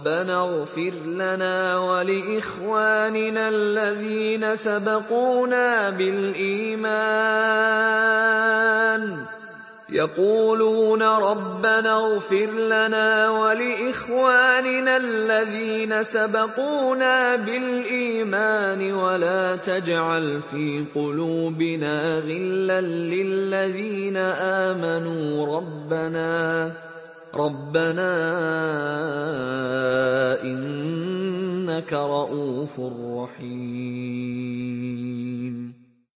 رَبَّنَا اغْفِرْ لَنَا وَلِإِخْوَانِنَا الَّذِينَ سَبَقُونَا بِالْإِيمَانِ. يقولون ربنا اغفر لنا ولإخواننا الذين سبقونا بالإيمان ولا تجعل في قلوبنا غلا للذين آمنوا. ربنا ربنا إنك رؤوف رحيم.